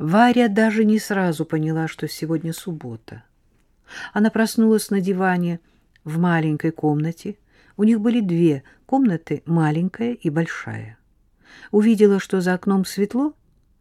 Варя даже не сразу поняла, что сегодня суббота. Она проснулась на диване в маленькой комнате. У них были две комнаты, маленькая и большая. Увидела, что за окном светло,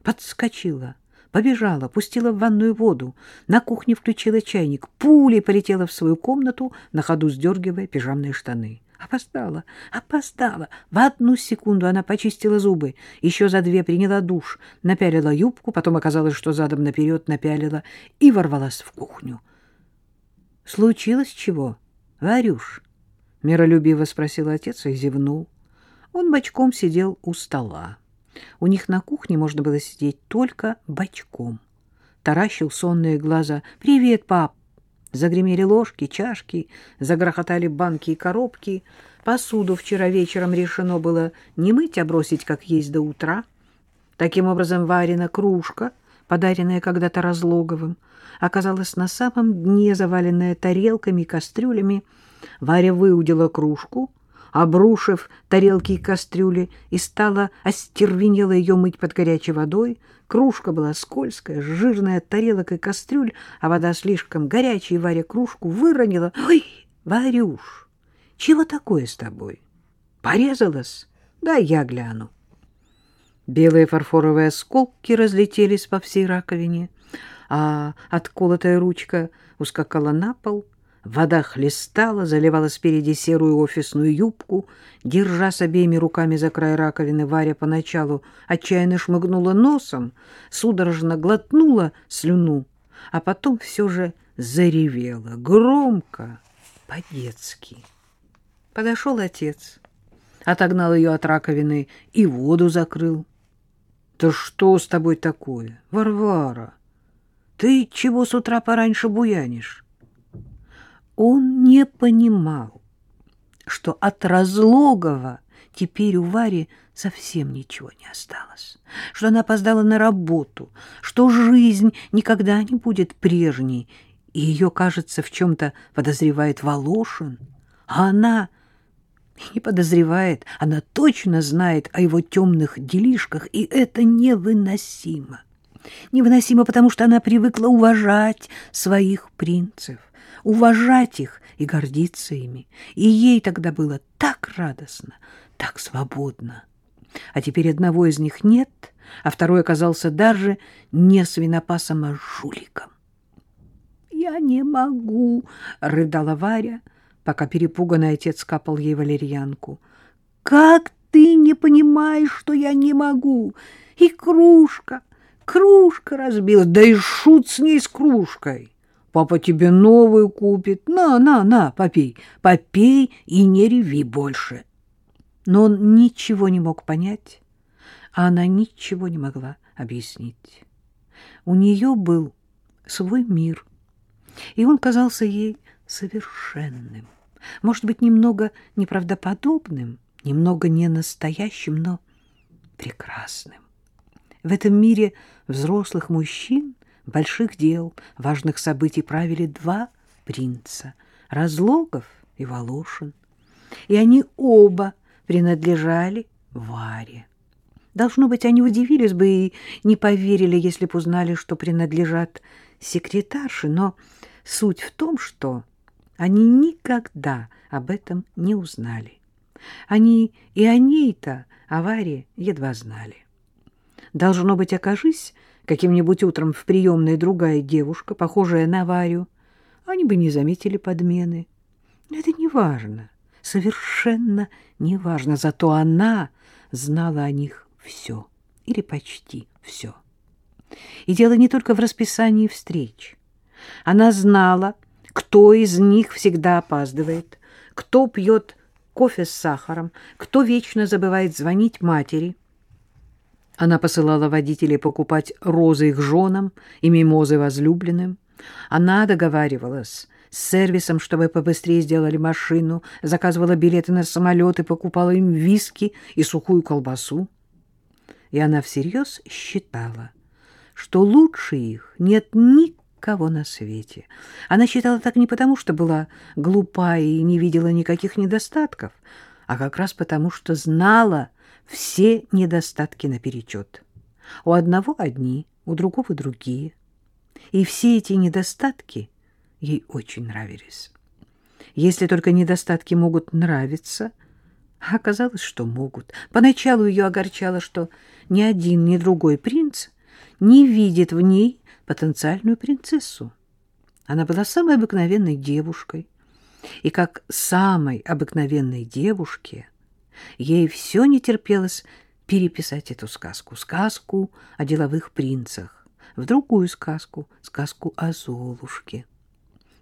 подскочила, побежала, пустила в ванную воду, на кухне включила чайник, пулей полетела в свою комнату, на ходу сдергивая пижамные штаны. Опоздала, опоздала. В одну секунду она почистила зубы, еще за две приняла душ, напялила юбку, потом оказалось, что задом наперед напялила и ворвалась в кухню. — Случилось чего, Варюш? — миролюбиво спросил отец и зевнул. Он бочком сидел у стола. У них на кухне можно было сидеть только бочком. Таращил сонные глаза. «Привет, пап!» Загремели ложки, чашки, загрохотали банки и коробки. Посуду вчера вечером решено было не мыть, а бросить, как есть, до утра. Таким образом, Варина кружка, подаренная когда-то Разлоговым, оказалась на самом дне, заваленная тарелками и кастрюлями. Варя выудила кружку, обрушив тарелки и кастрюли, и стала остервенело ее мыть под горячей водой. Кружка была скользкая, жирная тарелок и кастрюль, а вода слишком горячая, и Варя кружку выронила. «Ой, Варюш, чего такое с тобой? Порезалась? Да я гляну». Белые фарфоровые осколки разлетелись по всей раковине, а отколотая ручка ускакала на пол — Вода хлестала, заливала спереди серую офисную юбку. Держа с обеими руками за край раковины, Варя поначалу отчаянно шмыгнула носом, судорожно глотнула слюну, а потом все же заревела, громко, по-детски. Подошел отец, отогнал ее от раковины и воду закрыл. — Да что с тобой такое, Варвара? Ты чего с утра пораньше буянишь? Он не понимал, что от Разлогова теперь у Вари совсем ничего не осталось, что она опоздала на работу, что жизнь никогда не будет прежней, и ее, кажется, в чем-то подозревает Волошин, а она не подозревает, она точно знает о его темных делишках, и это невыносимо. Невыносимо, потому что она привыкла уважать своих принцев уважать их и гордиться ими. И ей тогда было так радостно, так свободно. А теперь одного из них нет, а второй оказался даже не свинопасом, а жуликом. «Я не могу!» — рыдала Варя, пока перепуганный отец капал ей валерьянку. «Как ты не понимаешь, что я не могу? И кружка, кружка разбилась, да и шут с ней с кружкой!» Папа тебе новую купит. На, на, на, попей, попей и не реви больше. Но он ничего не мог понять, а она ничего не могла объяснить. У нее был свой мир, и он казался ей совершенным, может быть, немного неправдоподобным, немного ненастоящим, но прекрасным. В этом мире взрослых мужчин больших дел, важных событий правили два принца — Разлогов и Волошин. И они оба принадлежали Варе. Должно быть, они удивились бы и не поверили, если бы узнали, что принадлежат секретарше, но суть в том, что они никогда об этом не узнали. Они и о ней-то, о Варе, едва знали. Должно быть, окажись, каким-нибудь утром в приемной другая девушка, похожая на Варю, они бы не заметили подмены. Это не важно, совершенно не важно, зато она знала о них все или почти все. И дело не только в расписании встреч. Она знала, кто из них всегда опаздывает, кто пьет кофе с сахаром, кто вечно забывает звонить матери — она посылала водителей покупать розы их женам и мимозы возлюбленным. Она договаривалась с сервисом, чтобы побыстрее сделали машину, заказывала билеты на самолет и покупала им виски и сухую колбасу. И она всерьез считала, что лучше их нет никого на свете. Она считала так не потому, что была глупа и не видела никаких недостатков, а как раз потому, что знала, все недостатки наперечет. У одного одни, у другого другие. И все эти недостатки ей очень нравились. Если только недостатки могут нравиться, а оказалось, что могут. Поначалу ее огорчало, что ни один, ни другой принц не видит в ней потенциальную принцессу. Она была самой обыкновенной девушкой, и как самой обыкновенной девушке ей все не терпелось переписать эту сказку, сказку о деловых принцах, в другую сказку, сказку о Золушке.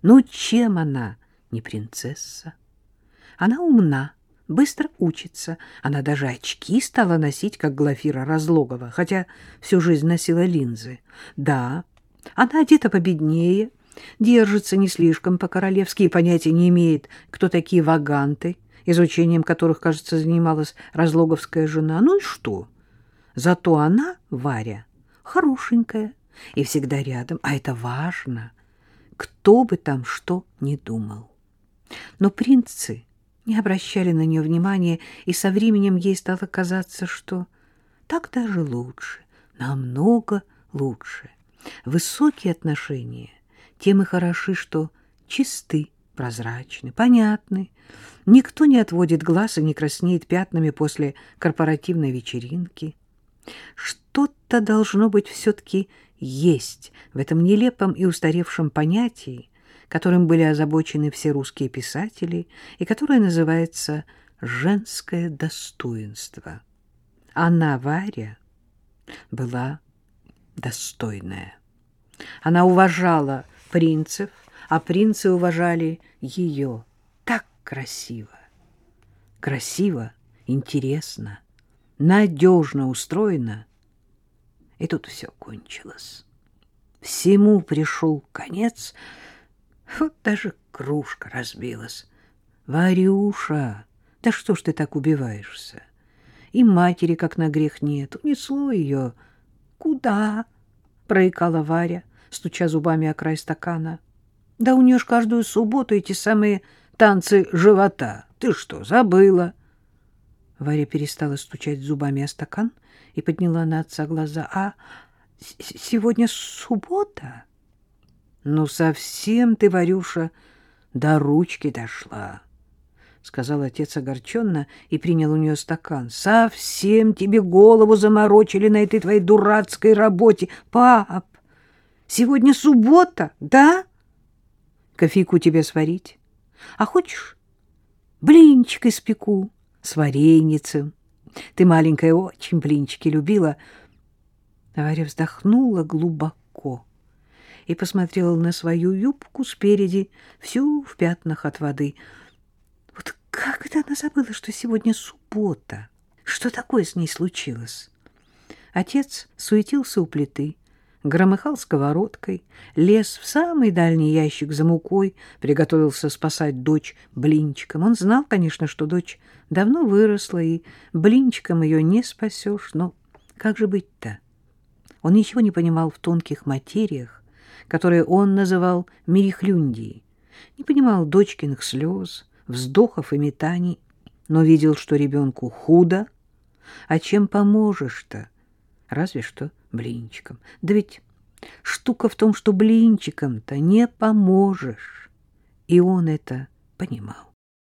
Ну, чем она не принцесса? Она умна, быстро учится. Она даже очки стала носить, как Глафира Разлогова, хотя всю жизнь носила линзы. Да, она одета победнее, держится не слишком по-королевски и понятия не имеет, кто такие ваганты, изучением которых, кажется, занималась разлоговская жена. Ну и что? Зато она, Варя, хорошенькая и всегда рядом, а это важно, кто бы там что ни думал. Но принцы не обращали на нее внимания, и со временем ей стало казаться, что так даже лучше, намного лучше. Высокие отношения тем и хороши, что чисты, прозрачны, понятны. Никто не отводит глаз и не краснеет пятнами после корпоративной вечеринки. Что-то должно быть все-таки есть в этом нелепом и устаревшем понятии, которым были озабочены все русские писатели и которое называется «женское достоинство». Она, Варя, была достойная. Она уважала принцев, а принцы уважали ее. Так красиво. Красиво, интересно, надежно устроено. И тут все кончилось. Всему пришел конец. Вот даже кружка разбилась. Варюша, да что ж ты так убиваешься? И матери, как на грех, нет. Унесло ее. Куда? Проикала Варя стуча зубами о край стакана. — Да у нее ж каждую субботу эти самые танцы живота. Ты что, забыла? Варя перестала стучать зубами о стакан и подняла на отца глаза. — А сегодня суббота? — Ну, совсем ты, Варюша, до ручки дошла, — сказал отец огорченно и принял у нее стакан. — Совсем тебе голову заморочили на этой твоей дурацкой работе. Пап, Сегодня суббота, да? Кофейку тебе сварить. А хочешь, блинчик испеку с вареницем? Ты, маленькая, очень блинчики любила. Варя вздохнула глубоко и посмотрела на свою юбку спереди, всю в пятнах от воды. Вот как это она забыла, что сегодня суббота? Что такое с ней случилось? Отец суетился у плиты, громыхал сковородкой, лез в самый дальний ящик за мукой, приготовился спасать дочь блинчиком. Он знал, конечно, что дочь давно выросла, и блинчиком ее не спасешь, но как же быть-то? Он ничего не понимал в тонких материях, которые он называл мирихлюндией, не понимал дочкиных слез, вздохов и метаний, но видел, что ребенку худо, а чем поможешь-то? Разве что блинчиком. Да ведь штука в том, что блинчиком-то не поможешь. И он это понимал.